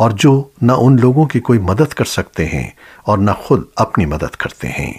اور جو نہ ان لوگوں کی کوئی مدد کر سکتے ہیں اور نہ خود اپنی مدد کرتے ہیں۔